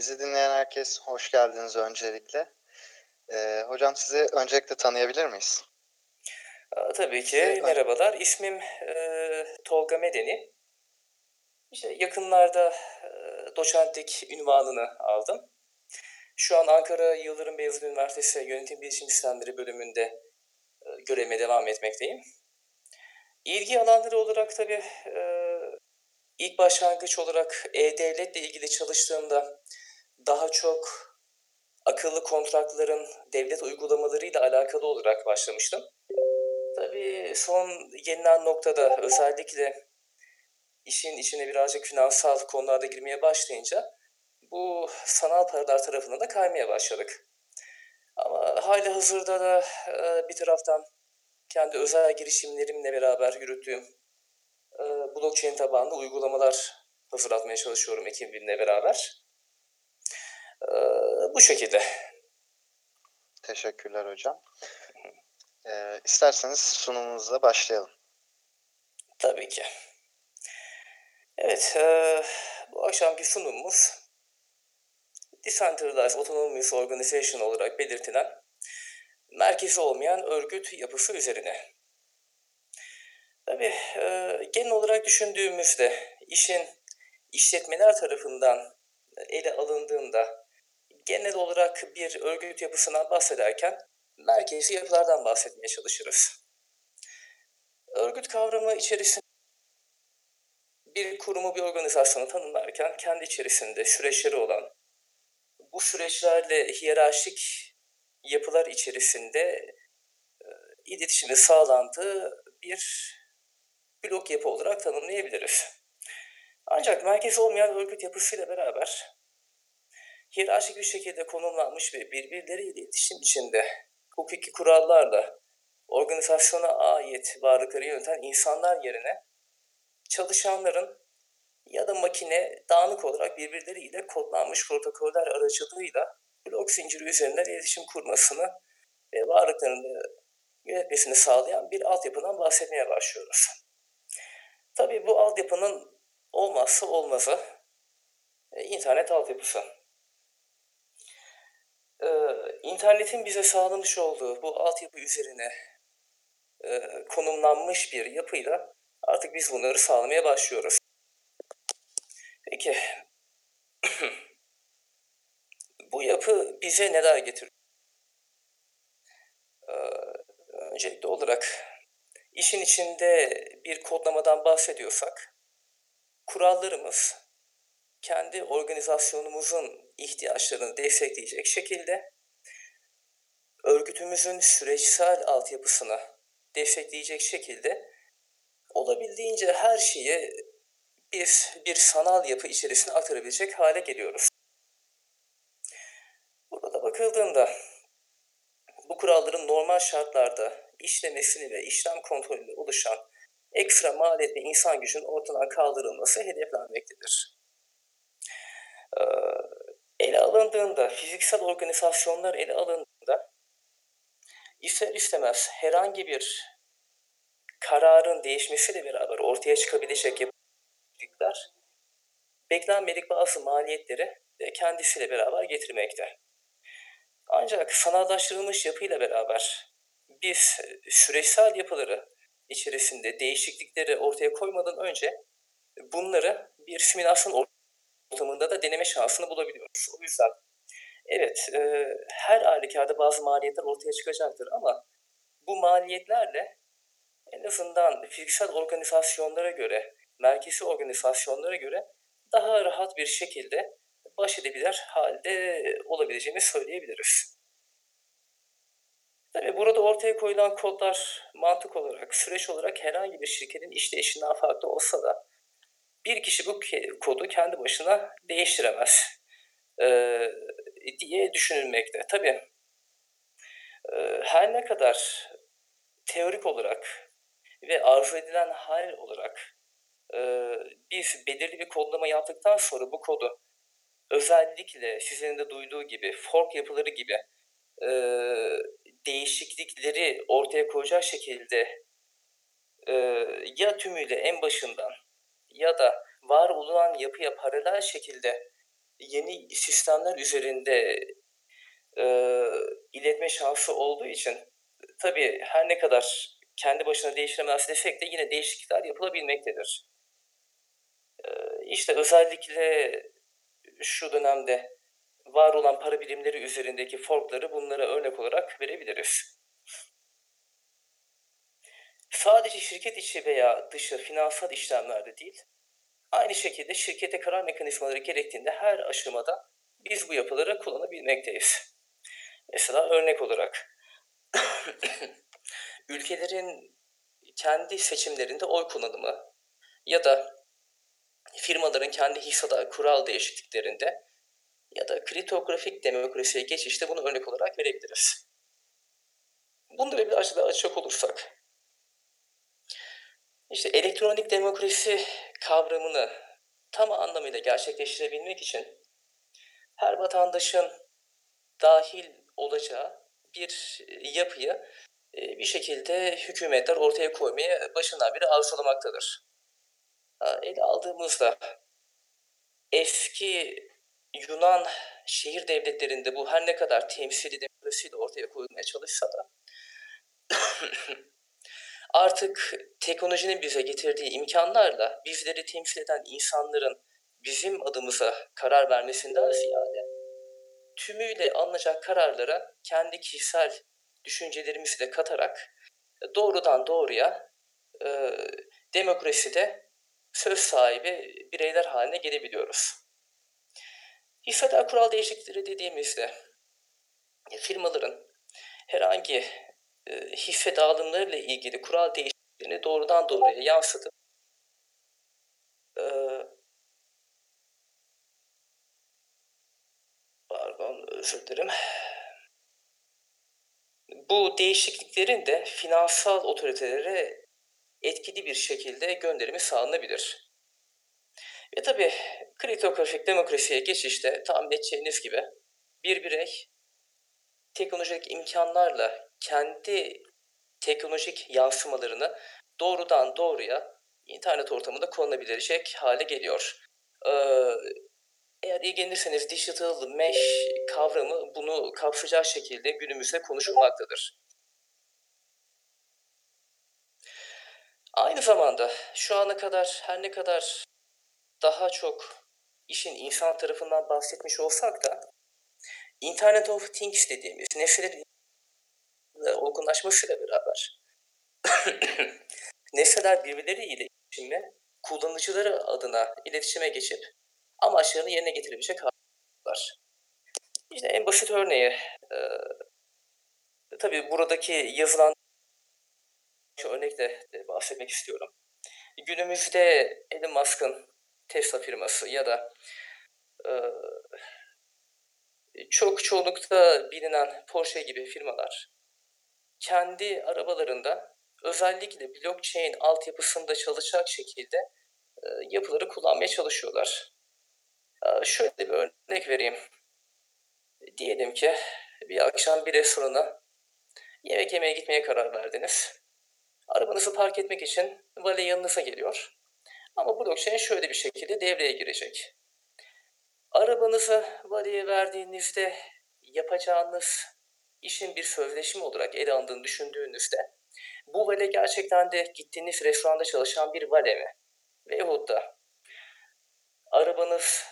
Bizi dinleyen herkes hoş geldiniz öncelikle. Ee, hocam sizi öncelikle tanıyabilir miyiz? Aa, tabii ki. Ee, Merhabalar. İsmim e, Tolga Medeni. İşte yakınlarda e, doçentlik ünvanını aldım. Şu an Ankara Yıldırım Beyazıt Üniversitesi Yönetim Bilişim Sistemleri bölümünde e, görevime devam etmekteyim. İlgi alanları olarak tabii e, ilk başlangıç olarak E-Devlet'le ilgili çalıştığımda daha çok akıllı kontratların devlet uygulamalarıyla alakalı olarak başlamıştım. Tabii son gelinen noktada özellikle işin içine birazcık finansal konularda girmeye başlayınca bu sanal paralar tarafına da kaymaya başladık. Ama hali hazırda da bir taraftan kendi özel girişimlerimle beraber yürüttüğüm blockchain tabanlı uygulamalar hazırlatmaya çalışıyorum ekibimle beraber. Bu şekilde. Teşekkürler hocam. Ee, isterseniz sunumumuza başlayalım. Tabii ki. Evet, e, bu akşamki sunumumuz Decentralized Autonomous Organization olarak belirtilen merkezi olmayan örgüt yapısı üzerine. Tabii e, genel olarak düşündüğümüzde işin işletmeler tarafından ele alındığında genel olarak bir örgüt yapısından bahsederken merkezi yapılardan bahsetmeye çalışırız. Örgüt kavramı içerisinde bir kurumu, bir organizasyonu tanımlarken kendi içerisinde süreçleri olan, bu süreçlerle hiyerarşik yapılar içerisinde e, iletişimi sağlandığı bir blok yapı olarak tanımlayabiliriz. Ancak merkez olmayan örgüt yapısıyla beraber hiyerarşik bir şekilde konumlanmış ve birbirleriyle iletişim içinde hukuki kurallarla organizasyona ait varlıkları yöneten insanlar yerine çalışanların ya da makine dağınık olarak birbirleriyle kodlanmış protokoller aracılığıyla blok zinciri üzerinden iletişim kurmasını ve varlıklarını yönetmesini sağlayan bir altyapıdan bahsetmeye başlıyoruz. Tabii bu altyapının olmazsa olmazı e, internet altyapısı. Ee, internetin bize sağlamış olduğu bu altyapı üzerine e, konumlanmış bir yapıyla artık biz bunları sağlamaya başlıyoruz. Peki bu yapı bize neler getiriyor? Ee, öncelikli olarak işin içinde bir kodlamadan bahsediyorsak kurallarımız kendi organizasyonumuzun ihtiyaçlarını destekleyecek şekilde örgütümüzün süreçsel altyapısını destekleyecek şekilde olabildiğince her şeyi biz bir sanal yapı içerisine aktarabilecek hale geliyoruz. Burada bakıldığında bu kuralların normal şartlarda işlemesini ve işlem kontrolünde oluşan ekstra maliyet ve insan gücünün ortadan kaldırılması hedeflenmektedir. Ee, ele alındığında, fiziksel organizasyonlar ele alındığında ister istemez herhangi bir kararın değişmesiyle beraber ortaya çıkabilecek yapılar beklenmedik bazı maliyetleri de kendisiyle beraber getirmekte. Ancak sanallaştırılmış yapıyla beraber biz süreçsel yapıları içerisinde değişiklikleri ortaya koymadan önce bunları bir simülasyon ortamında da deneme şansını bulabiliyoruz. O yüzden evet e, her halükarda bazı maliyetler ortaya çıkacaktır ama bu maliyetlerle en azından fiziksel organizasyonlara göre, merkezi organizasyonlara göre daha rahat bir şekilde baş edebilir halde olabileceğini söyleyebiliriz. Tabii burada ortaya koyulan kodlar mantık olarak, süreç olarak herhangi bir şirketin işleyişinden farklı olsa da bir kişi bu kodu kendi başına değiştiremez ee, diye düşünülmekte. Tabii e, her ne kadar teorik olarak ve arzu edilen hal olarak e, biz belirli bir kodlama yaptıktan sonra bu kodu özellikle sizin de duyduğu gibi fork yapıları gibi e, değişiklikleri ortaya koyacak şekilde e, ya tümüyle en başından ya da var olunan yapıya paralel şekilde yeni sistemler üzerinde eee, iletme şansı olduğu için tabii her ne kadar kendi başına değiştiremez desek de yine değişiklikler yapılabilmektedir. Eee, işte özellikle şu dönemde var olan para birimleri üzerindeki forkları bunlara örnek olarak verebiliriz. Sadece şirket içi veya dışı finansal işlemlerde değil, aynı şekilde şirkete karar mekanizmaları gerektiğinde her aşamada biz bu yapıları kullanabilmekteyiz. Mesela örnek olarak ülkelerin kendi seçimlerinde oy kullanımı ya da firmaların kendi hissedar kural değişikliklerinde ya da kritografik demokrasiye geçişte bunu örnek olarak verebiliriz. Bunları birazcık daha açacak olursak, işte elektronik demokrasi kavramını tam anlamıyla gerçekleştirebilmek için her vatandaşın dahil olacağı bir yapıyı bir şekilde hükümetler ortaya koymaya başından beri arzulamaktadır. Ele aldığımızda eski Yunan şehir devletlerinde bu her ne kadar temsili demokrasiyle ortaya koyulmaya çalışsa da artık teknolojinin bize getirdiği imkanlarla bizleri temsil eden insanların bizim adımıza karar vermesinden ziyade tümüyle alınacak kararlara kendi kişisel düşüncelerimizi de katarak doğrudan doğruya e, demokraside söz sahibi bireyler haline gelebiliyoruz. Hissedar kural değişiklikleri dediğimizde firmaların herhangi e, hisse dağılımlarıyla ilgili kural değişikliklerini doğrudan doğruya yansıtıp e, pardon özür dilerim. Bu değişikliklerin de finansal otoritelere etkili bir şekilde gönderimi sağlanabilir. Ve tabi kritografik demokrasiye geçişte tahmin edeceğiniz gibi bir birey teknolojik imkanlarla kendi teknolojik yansımalarını doğrudan doğruya internet ortamında kullanabilecek hale geliyor. Ee, eğer ilgilenirseniz digital mesh kavramı bunu kapsayacağı şekilde günümüzde konuşulmaktadır. Aynı zamanda şu ana kadar her ne kadar daha çok işin insan tarafından bahsetmiş olsak da Internet of Things dediğimiz nesnelerin olgunlaşmasıyla beraber nesneler birbirleriyle iletişimle kullanıcıları adına iletişime geçip amaçlarını yerine getirebilecek var. İşte en basit örneği e, tabii buradaki yazılan şu örnekle bahsetmek istiyorum. Günümüzde Elon Musk'ın Tesla firması ya da e, çok çoğunlukta bilinen Porsche gibi firmalar kendi arabalarında özellikle blockchain altyapısında çalışacak şekilde e, yapıları kullanmaya çalışıyorlar. E, şöyle bir örnek vereyim. Diyelim ki bir akşam bir restorana yemek yemeye gitmeye karar verdiniz. Arabanızı park etmek için vale yanınıza geliyor. Ama blockchain şöyle bir şekilde devreye girecek. Arabanızı valeye verdiğinizde yapacağınız işin bir sözleşme olarak ele alındığını düşündüğünüzde bu vale gerçekten de gittiğiniz restoranda çalışan bir vale mi? Veyahut da arabanız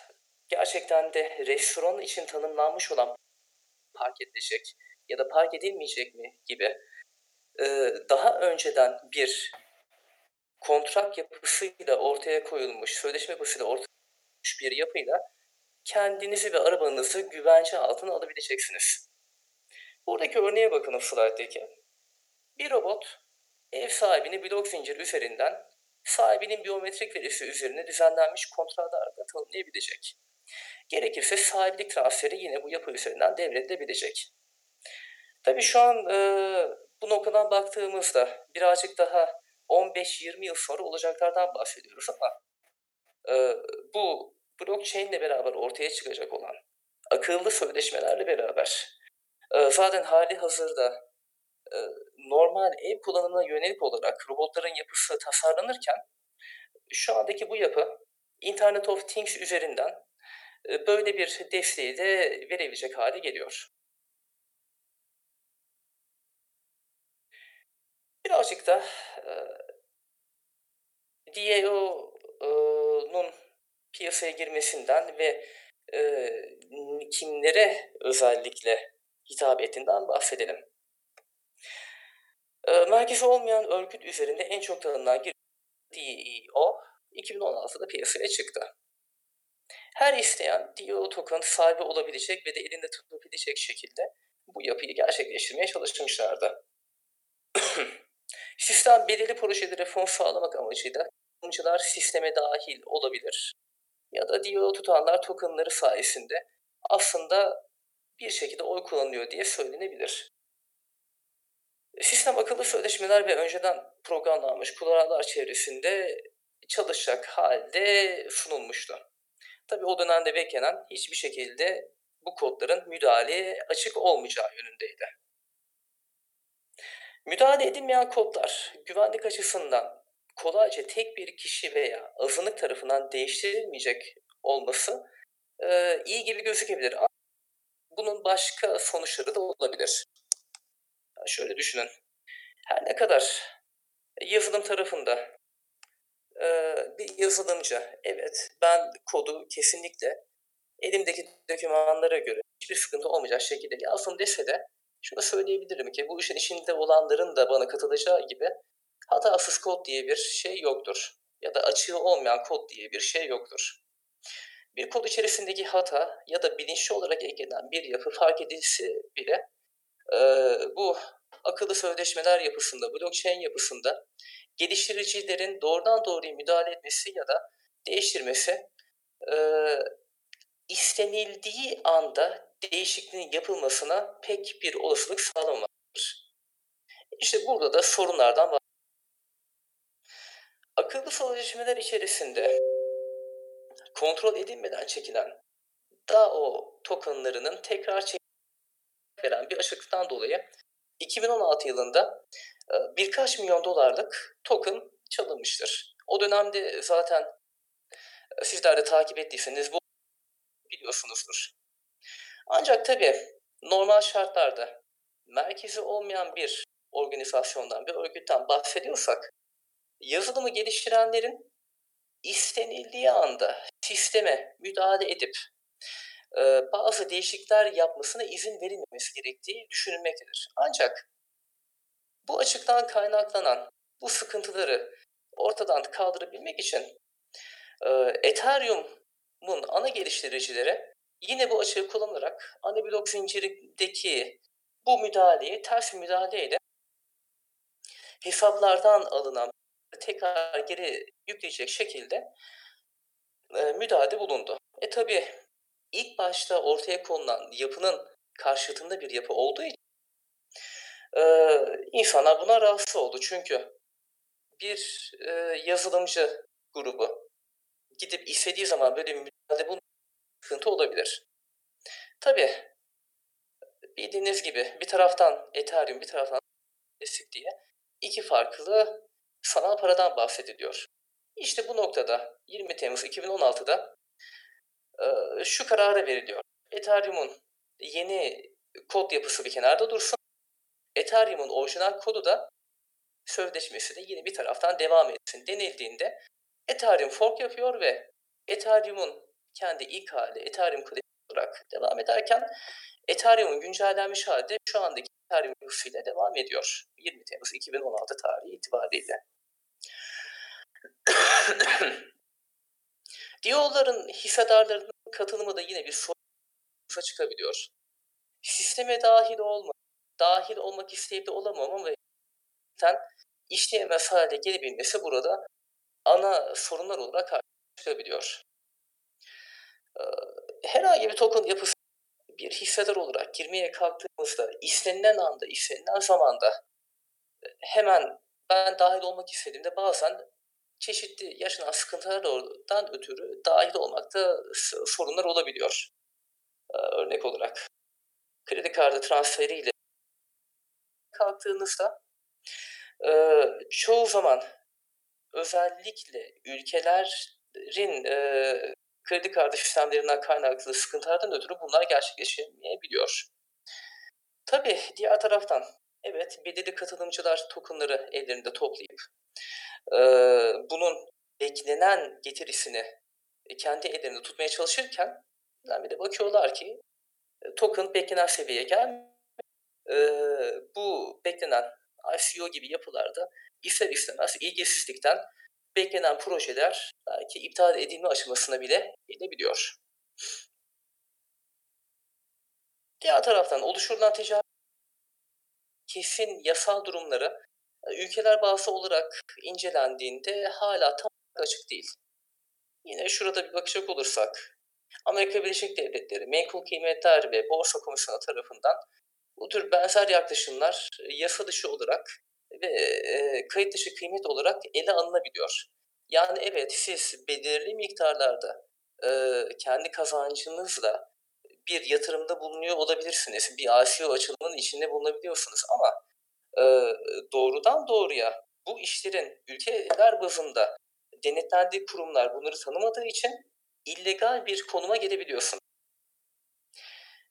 gerçekten de restoran için tanımlanmış olan park edilecek ya da park edilmeyecek mi gibi daha önceden bir kontrat yapısıyla ortaya koyulmuş, sözleşme yapısıyla ortaya koyulmuş bir yapıyla kendinizi ve arabanızı güvence altına alabileceksiniz. Buradaki örneğe bakın o slide'deki. Bir robot ev sahibini blok zincir üzerinden sahibinin biyometrik verisi üzerine düzenlenmiş kontratlarda tanımlayabilecek. Gerekirse sahibilik transferi yine bu yapı üzerinden devredilebilecek. Tabii şu an e, bu noktadan baktığımızda birazcık daha 15-20 yıl sonra olacaklardan bahsediyoruz ama e, bu blockchain ile beraber ortaya çıkacak olan akıllı sözleşmelerle beraber e, zaten hali hazırda e, normal ev kullanımına yönelik olarak robotların yapısı tasarlanırken şu andaki bu yapı Internet of Things üzerinden eee, böyle bir desteği de verebilecek hale geliyor. Birazcık da, eee, DAO'nun piyasaya girmesinden ve, kimlere özellikle hitap ettiğinden bahsedelim. Eee, merkezi olmayan örgüt üzerinde en çok tanınan gir DEO 2016'da piyasaya çıktı. Her isteyen DAO token sahibi olabilecek ve de elinde tutabilecek şekilde bu yapıyı gerçekleştirmeye çalışmışlardı. Sistem belirli projelere fon sağlamak amacıyla katılımcılar sisteme dahil olabilir ya da DAO tutanlar tokenları sayesinde aslında bir şekilde oy kullanıyor diye söylenebilir. Sistem akıllı sözleşmeler ve önceden programlanmış kullananlar çevresinde çalışacak halde sunulmuştu. Tabi o dönemde beklenen hiçbir şekilde bu kodların müdahaleye açık olmayacağı yönündeydi. Müdahale edilmeyen kodlar güvenlik açısından kolayca tek bir kişi veya azınlık tarafından değiştirilmeyecek olması e, iyi gibi gözükebilir bunun başka sonuçları da olabilir. Yani şöyle düşünün. Her ne kadar yazılım tarafında e, bir yazılımcı, evet ben kodu kesinlikle elimdeki dokümanlara göre hiçbir sıkıntı olmayacak şekilde yazdım dese de şunu söyleyebilirim ki bu işin içinde olanların da bana katılacağı gibi hatasız kod diye bir şey yoktur. Ya da açığı olmayan kod diye bir şey yoktur. Bir kod içerisindeki hata ya da bilinçli olarak eklenen bir yapı fark edilse bile e, bu akıllı sözleşmeler yapısında, blockchain yapısında geliştiricilerin doğrudan doğruya müdahale etmesi ya da değiştirmesi e, istenildiği anda değişikliğin yapılmasına pek bir olasılık sağlamamaktadır. İşte burada da sorunlardan var. Akıllı sözleşmeler içerisinde kontrol edilmeden çekilen DAO tokenlarının tekrar çek veren bir açıklıktan dolayı 2016 yılında birkaç milyon dolarlık token çalınmıştır. O dönemde zaten sizler de takip ettiyseniz bu biliyorsunuzdur. Ancak tabii normal şartlarda merkezi olmayan bir organizasyondan, bir örgütten bahsediyorsak yazılımı geliştirenlerin istenildiği anda sisteme müdahale edip e, bazı değişiklikler yapmasına izin verilmemesi gerektiği düşünülmektedir. Ancak bu açıktan kaynaklanan bu sıkıntıları ortadan kaldırabilmek için e, Ethereum'un ana geliştiricileri yine bu açığı kullanarak ana blok zincirindeki bu müdahaleyi ters müdahaleyle hesaplardan alınan tekrar geri yükleyecek şekilde e, müdahale bulundu. E tabi ilk başta ortaya konulan yapının karşıtında bir yapı olduğu için e, insanlar buna rahatsız oldu. Çünkü bir e, yazılımcı grubu gidip istediği zaman böyle bir müdahale bulmak sıkıntı olabilir. Tabi bildiğiniz gibi bir taraftan Ethereum bir taraftan Ethereum diye iki farklı sanal paradan bahsediliyor. İşte bu noktada 20 Temmuz 2016'da e, şu karara veriliyor. Ethereum'un yeni kod yapısı bir kenarda dursun. Ethereum'un orijinal kodu da sözleşmesi de yine bir taraftan devam etsin denildiğinde Ethereum fork yapıyor ve Ethereum'un kendi ilk hali Ethereum Classic olarak devam ederken Ethereum'un güncellenmiş hali de şu andaki Ethereum yapısıyla devam ediyor. 20 Temmuz 2016 tarihi itibariyle. Diyoların hissedarlarının katılımı da yine bir sorun çıkabiliyor. Sisteme dahil olma, dahil olmak isteyip de olamama ve işleyemez hale gelebilmesi burada ana sorunlar olarak çıkabiliyor. Herhangi bir token yapısı bir hissedar olarak girmeye kalktığımızda istenilen anda, istenilen zamanda hemen ben dahil olmak istediğimde bazen çeşitli yaşanan sıkıntılardan ötürü dahil olmakta sorunlar olabiliyor. Örnek olarak kredi kartı transferiyle kalktığınızda çoğu zaman özellikle ülkelerin kredi kartı sistemlerinden kaynaklı sıkıntılardan ötürü bunlar gerçekleşemeyebiliyor. Tabii diğer taraftan evet belirli katılımcılar tokenları ellerinde toplayıp e, bunun beklenen getirisini kendi ellerinde tutmaya çalışırken bir de bakıyorlar ki token beklenen seviyeye gelmiyor. E, bu beklenen ICO gibi yapılarda ister istemez ilgisizlikten beklenen projeler belki iptal edilme aşamasına bile gelebiliyor. Diğer taraftan oluşturulan ticaret kesin yasal durumları ülkeler bazı olarak incelendiğinde hala tam açık değil. Yine şurada bir bakacak olursak Amerika Birleşik Devletleri Menkul Kıymetler ve Borsa Komisyonu tarafından bu tür benzer yaklaşımlar yasa dışı olarak ve e, kayıt dışı kıymet olarak ele alınabiliyor. Yani evet siz belirli miktarlarda e, kendi kazancınızla bir yatırımda bulunuyor olabilirsiniz. Bir ICO açılımının içinde bulunabiliyorsunuz ama e, doğrudan doğruya bu işlerin ülkeler bazında denetlendiği kurumlar bunları tanımadığı için illegal bir konuma gelebiliyorsun.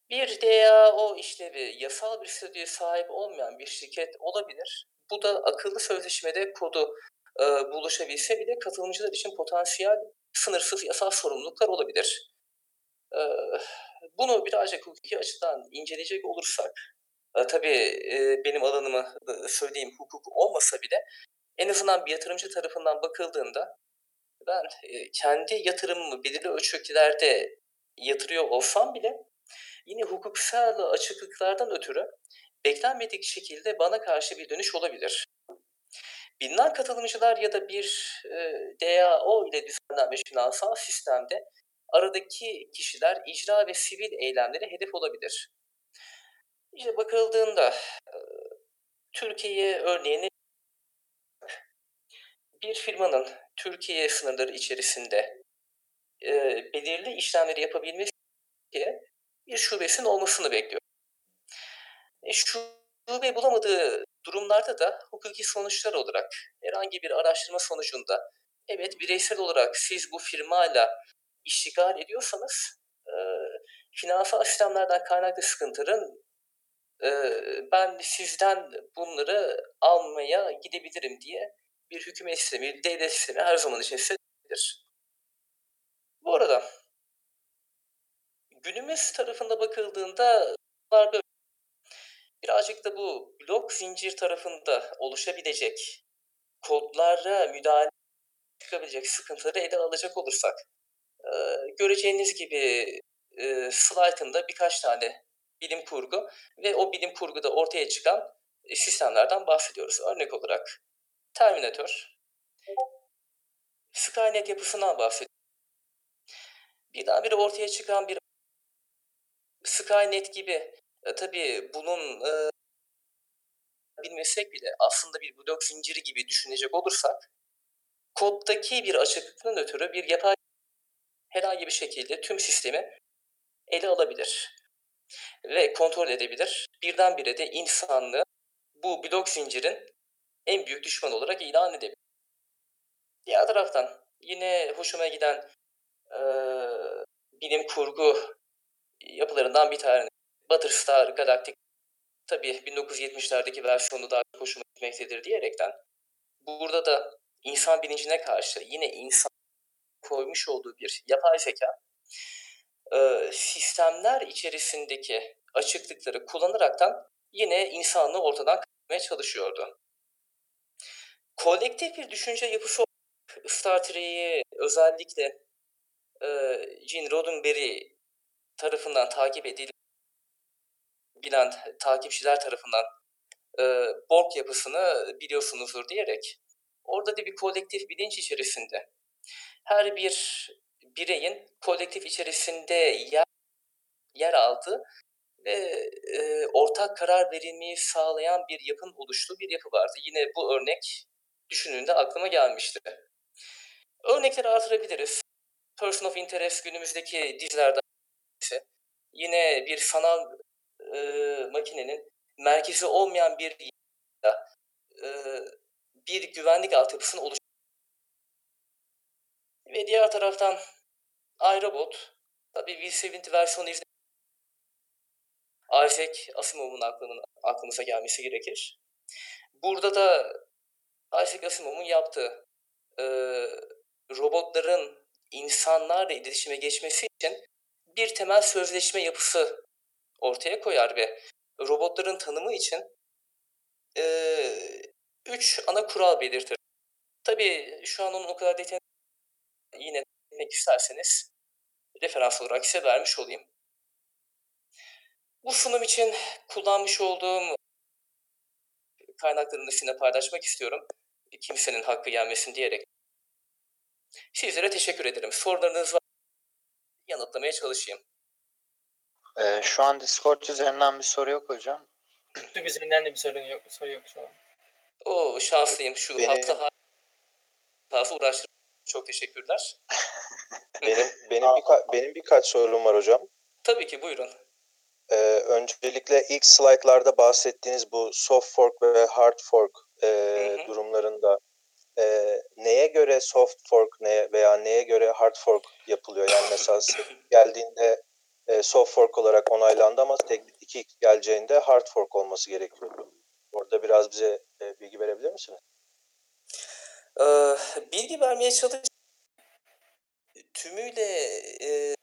Bir DAO işlevi yasal bir statüye sahip olmayan bir şirket olabilir. Bu da akıllı sözleşmede kodu e, buluşabilse bile katılımcılar için potansiyel sınırsız yasal sorumluluklar olabilir. Bunu birazcık hukuki açıdan inceleyecek olursak, e, tabii e, benim alanımı e, söyleyeyim hukuk olmasa bile en azından bir yatırımcı tarafından bakıldığında ben kendi yatırımımı belirli ölçeklerde yatırıyor olsam bile yine hukuksal açıklıklardan ötürü beklenmedik şekilde bana karşı bir dönüş olabilir. Bilinen katılımcılar ya da bir e, DAO ile düzenlenmiş finansal sistemde aradaki kişiler icra ve sivil eylemlere hedef olabilir. İşte bakıldığında Türkiye örneğini bir firmanın Türkiye sınırları içerisinde e, belirli işlemleri yapabilmesi için bir şubesinin olmasını bekliyor. E, şube bulamadığı durumlarda da hukuki sonuçlar olarak herhangi bir araştırma sonucunda evet bireysel olarak siz bu firmayla iştigal ediyorsanız e, finansal sistemlerden kaynaklı sıkıntıların e, ben sizden bunları almaya gidebilirim diye bir hükümet sistemi, bir devlet sistemi her zaman için hissedebilir. Bu arada günümüz tarafında bakıldığında birazcık da bu blok zincir tarafında oluşabilecek kodlara müdahale çıkabilecek sıkıntıları ele alacak olursak göreceğiniz gibi e, slaytında birkaç tane bilim kurgu ve o bilim kurguda ortaya çıkan e, sistemlerden bahsediyoruz. Örnek olarak Terminator, Skynet yapısından bahsediyor. Birdenbire ortaya çıkan bir Skynet gibi e, tabii bunun e, bilmesek bile aslında bir blok zinciri gibi düşünecek olursak koddaki bir açıklıktan ötürü bir yapay herhangi bir şekilde tüm sistemi ele alabilir ve kontrol edebilir. Birdenbire de insanlığı bu blok zincirin en büyük düşman olarak ilan edebilir. Diğer taraftan yine hoşuma giden e, bilim kurgu yapılarından bir tane Battlestar Galactic tabii 1970'lerdeki versiyonu daha hoşuma gitmektedir diyerekten burada da insan bilincine karşı yine insan koymuş olduğu bir yapay zeka e, sistemler içerisindeki açıklıkları kullanaraktan yine insanlığı ortadan kaldırmaya çalışıyordu. Kolektif bir düşünce yapısı olarak Star Trek'i özellikle e, Gene Roddenberry tarafından takip edilen takipçiler tarafından e, Borg yapısını biliyorsunuzdur diyerek orada da bir kolektif bilinç içerisinde her bir bireyin kolektif içerisinde yer, yer aldığı ve e, ortak karar verilmeyi sağlayan bir yapın oluştuğu bir yapı vardı. Yine bu örnek düşündüğünde aklıma gelmişti. Örnekleri artırabiliriz. Person of Interest günümüzdeki dizilerden ise yine bir sanal e, makinenin merkezi olmayan bir e, bir güvenlik altyapısını oluşturuyor. Ve diğer taraftan iRobot. Tabii V70 versiyonu izle Isaac Asimov'un aklının, aklımıza gelmesi gerekir. Burada da Isaac Asimov'un yaptığı e, robotların insanlarla iletişime geçmesi için bir temel sözleşme yapısı ortaya koyar ve robotların tanımı için e, üç ana kural belirtir. Tabii şu an onun o kadar detaylı yine etmek isterseniz referans olarak size vermiş olayım. Bu sunum için kullanmış olduğum kaynaklarını sizinle paylaşmak istiyorum. Kimsenin hakkı gelmesin diyerek. Sizlere teşekkür ederim. Sorularınız var. Yanıtlamaya çalışayım. Ee, şu an Discord üzerinden bir soru yok hocam. YouTube üzerinden de bir sorun yok, soru yok şu an. Oo şanslıyım. Şu Benim- hafta fazla uğraştırdım. Çok teşekkürler. Benim benim birka- benim birkaç sorum var hocam. Tabii ki buyurun. Ee, öncelikle ilk slaytlarda bahsettiğiniz bu soft fork ve hard fork e, Hı hı. durumlarında e, neye göre soft fork ne veya neye göre hard fork yapılıyor? Yani mesela geldiğinde e, soft fork olarak onaylandı ama tek 2 geleceğinde hard fork olması gerekiyordu. Orada biraz bize e, bilgi verebilir misiniz? Ee, bilgi vermeye çalış. Tümüyle e,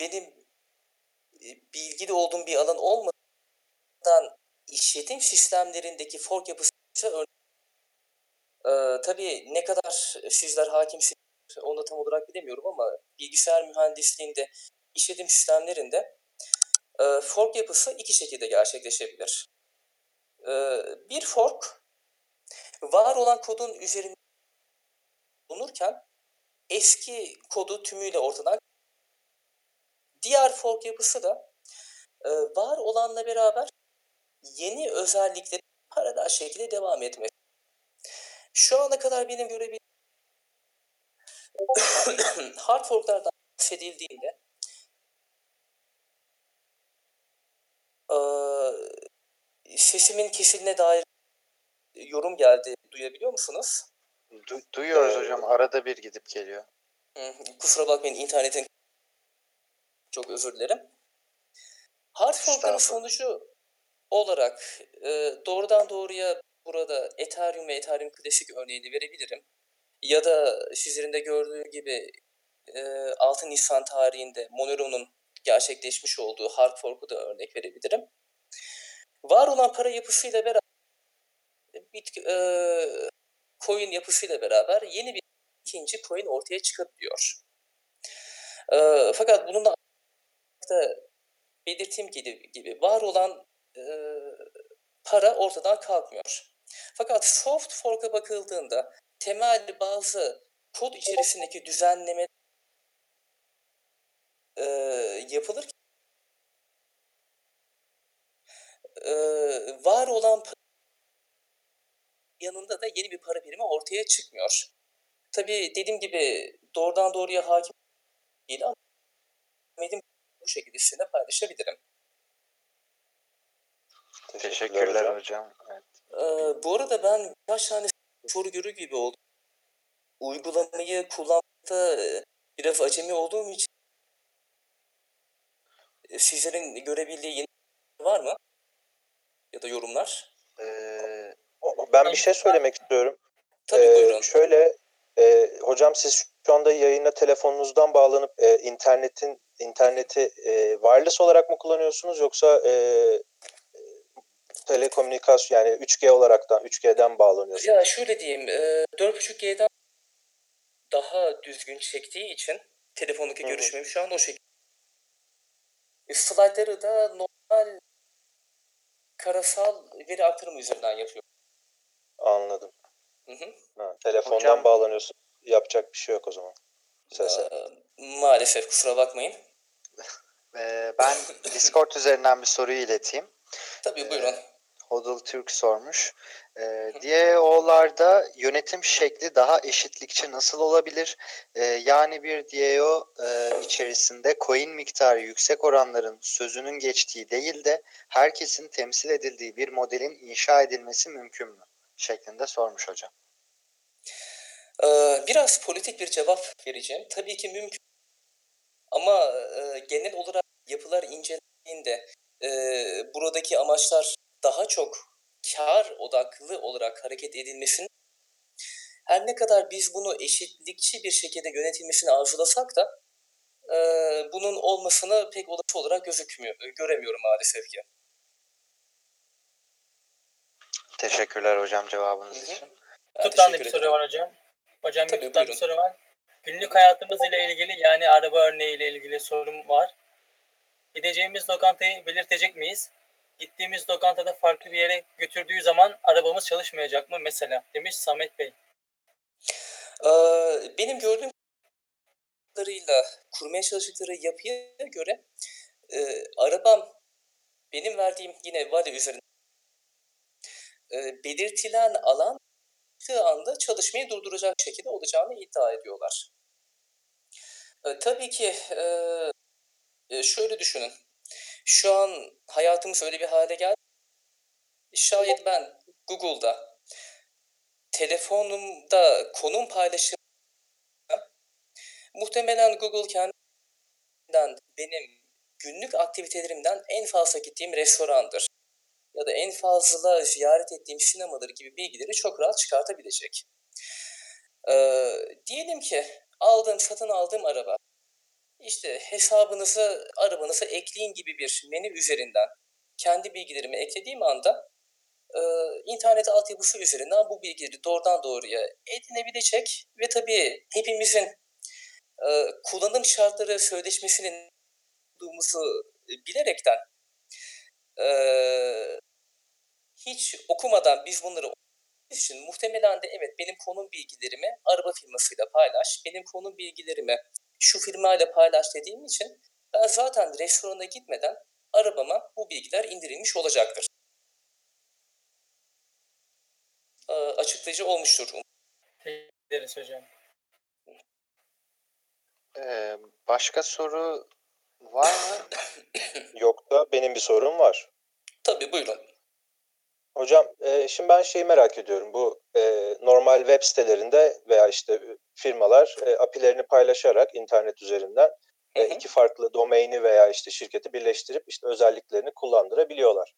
benim e, bilgili olduğum bir alan olmadan işletim sistemlerindeki fork yapısı. Ee, tabii ne kadar sizler hakimsiniz onu da tam olarak bilemiyorum ama bilgisayar mühendisliğinde işletim sistemlerinde e, fork yapısı iki şekilde gerçekleşebilir. Ee, bir fork var olan kodun üzerinde bulunurken eski kodu tümüyle ortadan diğer fork yapısı da e, var olanla beraber yeni özellikleri paralel şekilde devam etmesi. Şu ana kadar benim görebildiğim hard forklardan bahsedildiğinde e, sesimin kesildiğine dair yorum geldi. Duyabiliyor musunuz? Du- duyuyoruz Ee, hocam. Arada bir gidip geliyor. Kusura bakmayın internetin çok özür dilerim. Estağfurullah. sonucu olarak e, doğrudan doğruya burada Ethereum ve Ethereum Classic örneğini verebilirim. Ya da sizlerin de gördüğü gibi e, 6 Nisan tarihinde Monero'nun gerçekleşmiş olduğu hard fork'u da örnek verebilirim. Var olan para yapısıyla beraber bit, e, coin yapısıyla beraber yeni bir ikinci coin ortaya çıkabiliyor. E, fakat bunun da belirttiğim gibi, gibi var olan e, para ortadan kalkmıyor. Fakat soft fork'a bakıldığında temel bazı kod içerisindeki düzenleme e, yapılır e, var olan yanında da yeni bir para birimi ortaya çıkmıyor. Tabii dediğim gibi doğrudan doğruya hakim değil ama benim bu şekilde sizinle paylaşabilirim. Teşekkürler hocam. Evet. Ee, bu arada ben birkaç tane soru görür gibi oldum. Uygulamayı kullanmakta e, biraz acemi olduğum için e, sizlerin görebildiği yeni var mı? Ya da yorumlar? Ee, Ben bir şey söylemek istiyorum. Tabii Ee, buyurun. Şöyle, e, hocam siz şu anda yayına telefonunuzdan bağlanıp e, internetin interneti e, wireless olarak mı kullanıyorsunuz yoksa e, telekomünikasyon yani 3G olaraktan 3G'den bağlanıyorsunuz? Ya şöyle diyeyim, e, 4.5G'den daha düzgün çektiği için telefondaki Hı hı. görüşmem şu an o şekilde. E, da normal karasal veri aktarımı üzerinden yapıyor. Anladım. Hı hı. Ha, telefondan Hocam- bağlanıyorsun. Yapacak bir şey yok o zaman. Sese. Ee, maalesef kusura bakmayın. e, ben Discord üzerinden bir soruyu ileteyim. Tabii buyurun. Hodl Türk sormuş. Ee, DAO'larda yönetim şekli daha eşitlikçi nasıl olabilir? Ee, yani bir DAO e, içerisinde coin miktarı yüksek oranların sözünün geçtiği değil de herkesin temsil edildiği bir modelin inşa edilmesi mümkün mü? Şeklinde sormuş hocam. Ee, biraz politik bir cevap vereceğim. Tabii ki mümkün. Ama e, genel olarak yapılar incelendiğinde e, buradaki amaçlar daha çok kar odaklı olarak hareket edilmesini her ne kadar biz bunu eşitlikçi bir şekilde yönetilmesini arzulasak da e, bunun olmasını pek olası olarak gözükmüyor, göremiyorum maalesef ki. Teşekkürler hocam cevabınız için. Da bir soru var hocam. Hocam Tabii, YouTube'dan bir soru var. Günlük hayatımız ile ilgili yani araba örneği ile ilgili sorum var. Gideceğimiz lokantayı belirtecek miyiz? Gittiğimiz lokantada farklı bir yere götürdüğü zaman arabamız çalışmayacak mı mesela? Demiş Samet Bey. Ee, benim gördüğüm kadarıyla kurmaya çalıştıkları yapıya göre e, arabam benim verdiğim yine vale üzerinde e, belirtilen alan çıktığı anda çalışmayı durduracak şekilde olacağını iddia ediyorlar. E, tabii ki e, şöyle düşünün. Şu an hayatımız öyle bir hale geldi. Şayet ben Google'da telefonumda konum paylaşım muhtemelen Google kendinden benim günlük aktivitelerimden en fazla gittiğim restorandır ya da en fazla ziyaret ettiğim sinemadır gibi bilgileri çok rahat çıkartabilecek. Ee, diyelim ki aldığım, satın aldığım araba işte hesabınızı, arabanıza ekleyin gibi bir menü üzerinden kendi bilgilerimi eklediğim anda e, internet altyapısı üzerinden bu bilgileri doğrudan doğruya edinebilecek ve tabii hepimizin e, kullanım şartları sözleşmesinin olduğumuzu bilerekten e, hiç okumadan biz bunları için muhtemelen de evet benim konum bilgilerimi araba firmasıyla paylaş, benim konum bilgilerimi şu firmayla paylaş dediğim için ben zaten restorana gitmeden arabama bu bilgiler indirilmiş olacaktır. Ee, açıklayıcı olmuştur. Teşekkür ederiz hocam. Ee, başka soru var mı? Yoksa benim bir sorum var. Tabii buyurun. Hocam e, şimdi ben şeyi merak ediyorum. Bu e, normal web sitelerinde veya işte firmalar e, API'lerini paylaşarak internet üzerinden e, Hı iki farklı domaini veya işte şirketi birleştirip işte özelliklerini kullandırabiliyorlar.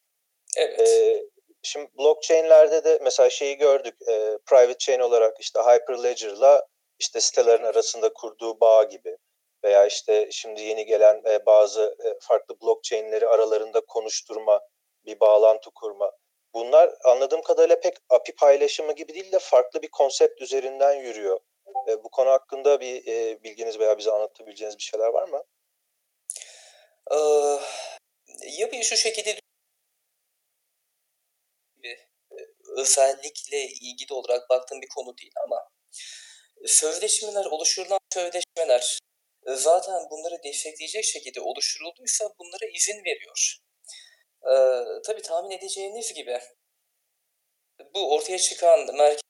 Evet. E, şimdi blockchain'lerde de mesela şeyi gördük. E, private chain olarak işte Hyperledger'la işte sitelerin arasında kurduğu bağ gibi veya işte şimdi yeni gelen e, bazı e, farklı blockchain'leri aralarında konuşturma, bir bağlantı kurma. Bunlar anladığım kadarıyla pek API paylaşımı gibi değil de farklı bir konsept üzerinden yürüyor. E, bu konu hakkında bir bilginiz veya bize anlatabileceğiniz bir şeyler var mı? Ee, yapıyı şu şekilde özellikle ilgili olarak baktığım bir konu değil ama sözleşmeler, oluşturulan sözleşmeler zaten bunları destekleyecek şekilde oluşturulduysa bunlara izin veriyor. Ee, tabii tahmin edeceğiniz gibi bu ortaya çıkan merkezler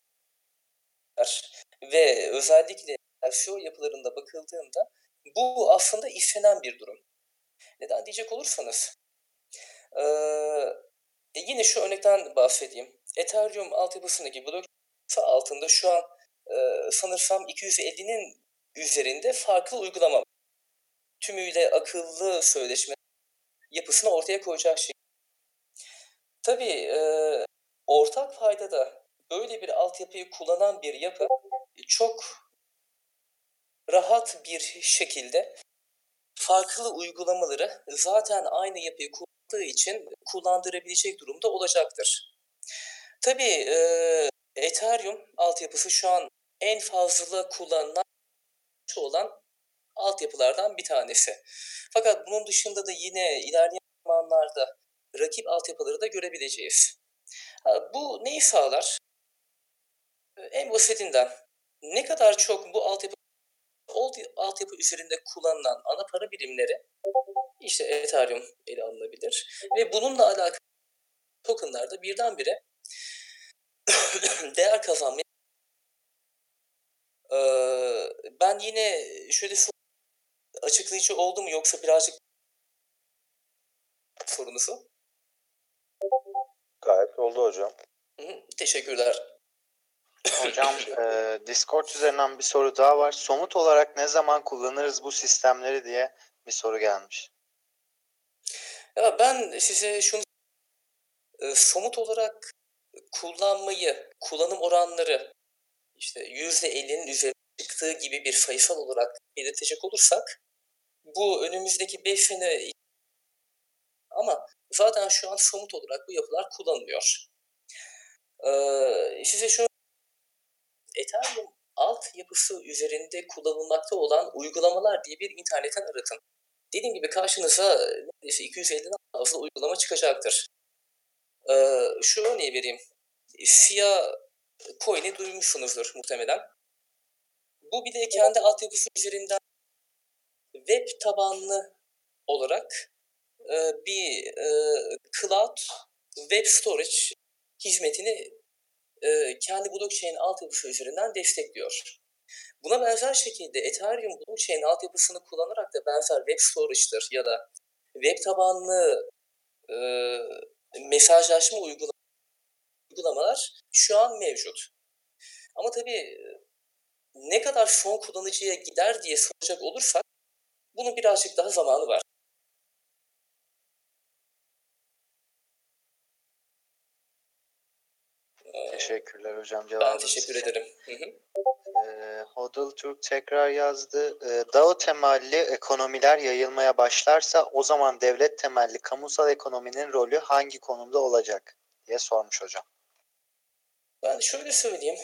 ve özellikle FCO yapılarında bakıldığında bu aslında istenen bir durum. Neden diyecek olursanız ee, e, yine şu örnekten bahsedeyim. Ethereum altyapısındaki blok altında şu an e, sanırsam 250'nin üzerinde farklı uygulama tümüyle akıllı sözleşme yapısını ortaya koyacak şey. Tabii e, ortak faydada böyle bir altyapıyı kullanan bir yapı çok rahat bir şekilde farklı uygulamaları zaten aynı yapıyı kullandığı için kullandırabilecek durumda olacaktır. Tabii e, Ethereum altyapısı şu an en fazla kullanılan olan altyapılardan bir tanesi. Fakat bunun dışında da yine ilerleyen zamanlarda rakip altyapıları da görebileceğiz. Bu neyi sağlar? En basitinden ne kadar çok bu altyapı altyapı üzerinde kullanılan ana para birimleri işte Ethereum ele alınabilir ve bununla alakalı tokenlarda birdenbire değer kazanmaya ee, ben yine şöyle açıklayıcı oldu mu yoksa birazcık sorunuzu? Gayet oldu hocam. Hı hı, teşekkürler. Hocam e, Discord üzerinden bir soru daha var. Somut olarak ne zaman kullanırız bu sistemleri diye bir soru gelmiş. Ya ben size şunu e, somut olarak kullanmayı, kullanım oranları işte %50'nin üzerine çıktığı gibi bir sayısal olarak belirtecek olursak bu önümüzdeki 5 sene ama zaten şu an somut olarak bu yapılar kullanılıyor. Ee, size şu Ethereum alt yapısı üzerinde kullanılmakta olan uygulamalar diye bir internetten aratın. Dediğim gibi karşınıza neredeyse 250'den fazla uygulama çıkacaktır. Ee, şu örneği vereyim. FIA coin'i duymuşsunuzdur muhtemelen. Bu bir de kendi altyapısı üzerinden web tabanlı olarak e, bir e, cloud web storage hizmetini e, kendi blockchain altyapısı üzerinden destekliyor. Buna benzer şekilde Ethereum blockchain altyapısını kullanarak da benzer web storage'dır ya da web tabanlı e, mesajlaşma uygulamalar şu an mevcut. Ama tabii ne kadar son kullanıcıya gider diye soracak olursak bunun birazcık daha zamanı var. Teşekkürler hocam Ben teşekkür için. ederim. Hı hı. E, Hodl Türk tekrar yazdı. E, DAO temelli ekonomiler yayılmaya başlarsa o zaman devlet temelli kamusal ekonominin rolü hangi konumda olacak diye sormuş hocam. Ben şöyle söyleyeyim.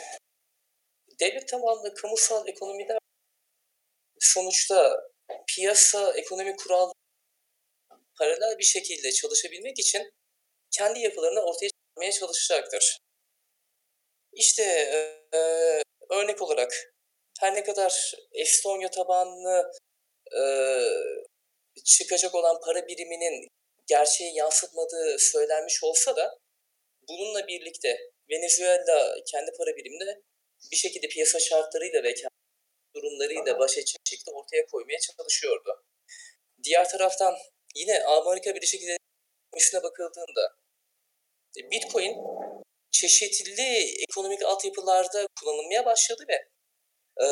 Devlet tabanlı kamusal ekonomiler sonuçta piyasa ekonomi kural paralel bir şekilde çalışabilmek için kendi yapılarını ortaya çıkarmaya çalışacaktır. İşte e, örnek olarak her ne kadar Estonya tabanlı e, çıkacak olan para biriminin gerçeği yansıtmadığı söylenmiş olsa da bununla birlikte Venezuela kendi para biriminde bir şekilde piyasa şartlarıyla ve kendi durumlarıyla baş edecek şekilde ortaya koymaya çalışıyordu. Diğer taraftan yine Amerika Birleşik Devletleri'ne bakıldığında Bitcoin çeşitli ekonomik altyapılarda kullanılmaya başladı ve e,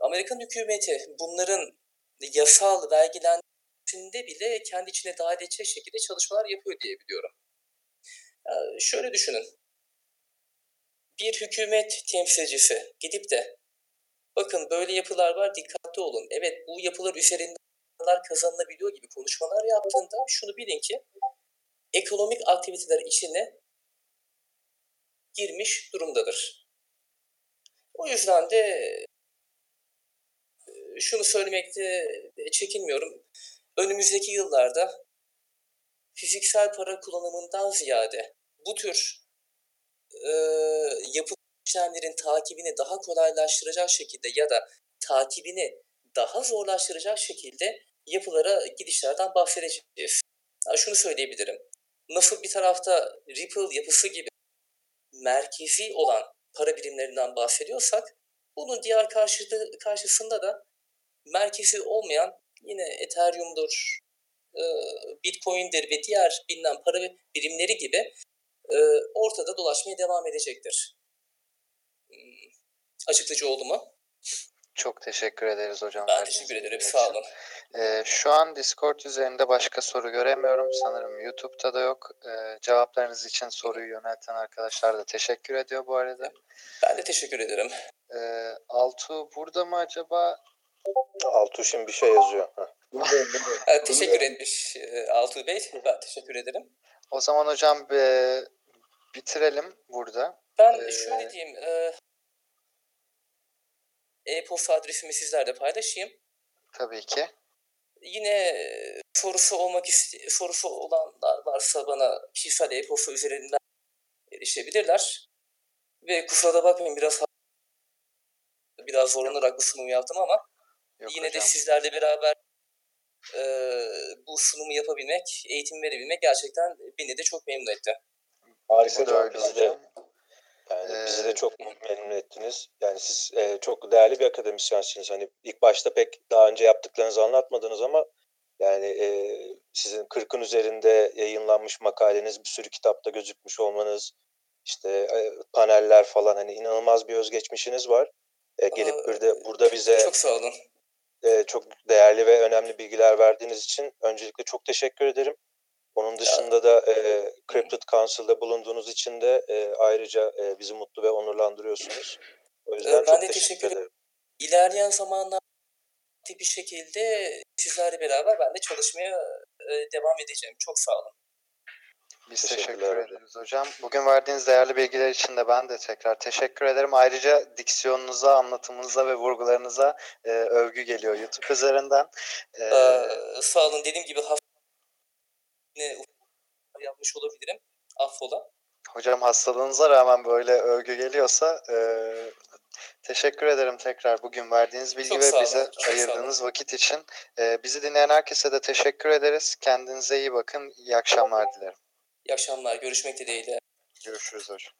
Amerikan hükümeti bunların yasal vergilenmesinde bile kendi içine dahil edecek şekilde çalışmalar yapıyor diye biliyorum. E, şöyle düşünün. Bir hükümet temsilcisi gidip de bakın böyle yapılar var dikkatli olun. Evet bu yapılar üzerinden kazanılabiliyor gibi konuşmalar yaptığında şunu bilin ki ekonomik aktiviteler içine girmiş durumdadır. O yüzden de şunu söylemekte çekinmiyorum. Önümüzdeki yıllarda fiziksel para kullanımından ziyade bu tür e, yapı işlemlerin takibini daha kolaylaştıracak şekilde ya da takibini daha zorlaştıracak şekilde yapılara gidişlerden bahsedeceğiz. Yani şunu söyleyebilirim. Nasıl bir tarafta Ripple yapısı gibi merkezi olan para birimlerinden bahsediyorsak bunun diğer karşıda, karşısında da merkezi olmayan yine Ethereum'dur, e, Bitcoin'dir ve diğer bilinen para birimleri gibi e, ortada dolaşmaya devam edecektir. Hmm, açıklayıcı oldu mu? Çok teşekkür ederiz hocam. Ben teşekkür ederim. Sağ olun. Ee, şu an Discord üzerinde başka soru göremiyorum. Sanırım YouTube'da da yok. Ee, cevaplarınız için soruyu yönelten arkadaşlar da teşekkür ediyor bu arada. Ben de teşekkür ederim. Ee, Altu burada mı acaba? Altuşin bir şey yazıyor. Teşekkür etmiş e, Altuğ Bey. Ben teşekkür ederim. O zaman hocam e, bitirelim burada. Ben Ee, şöyle diyeyim. E, e-posta adresimi sizlerle paylaşayım. Tabii ki. Yine e, sorusu olmak iste sorusu olanlar varsa bana kişisel e-posta üzerinden erişebilirler. Ve kusura da bakmayın biraz biraz zorlanarak bu sunumu yaptım ama Yok yine hocam. de sizlerle beraber e, bu sunumu yapabilmek, eğitim verebilmek gerçekten beni de çok memnun etti. Harika da Bizi de, yani bizi Ee, de çok memnun ettiniz. Yani siz e, çok değerli bir akademisyensiniz. Hani ilk başta pek daha önce yaptıklarınızı anlatmadınız ama yani e, sizin 40'ın üzerinde yayınlanmış makaleniz, bir sürü kitapta gözükmüş olmanız, işte e, paneller falan hani inanılmaz bir özgeçmişiniz var. E, gelip Aa, burada burada bize Çok sağ olun. e, çok değerli ve önemli bilgiler verdiğiniz için öncelikle çok teşekkür ederim. Onun dışında da e, Cryptid Council'da bulunduğunuz için de e, ayrıca e, bizi mutlu ve onurlandırıyorsunuz. O yüzden ben çok de teşekkür, teşekkür ederim. İlerleyen zamanlarda bir şekilde sizlerle beraber ben de çalışmaya e, devam edeceğim. Çok sağ olun. Biz teşekkür ederiz hocam. Bugün verdiğiniz değerli bilgiler için de ben de tekrar teşekkür ederim. Ayrıca diksiyonunuza, anlatımınıza ve vurgularınıza e, övgü geliyor YouTube üzerinden. E, Ee, sağ olun. Dediğim gibi ufak yapmış olabilirim. Affola. hocam hastalığınıza rağmen böyle övgü geliyorsa e, teşekkür ederim tekrar bugün verdiğiniz bilgi Çok ve bize olun. ayırdığınız vakit için. E, bizi dinleyen herkese de teşekkür ederiz. Kendinize iyi bakın. İyi akşamlar dilerim. İyi akşamlar. Görüşmek dileğiyle. Görüşürüz hocam.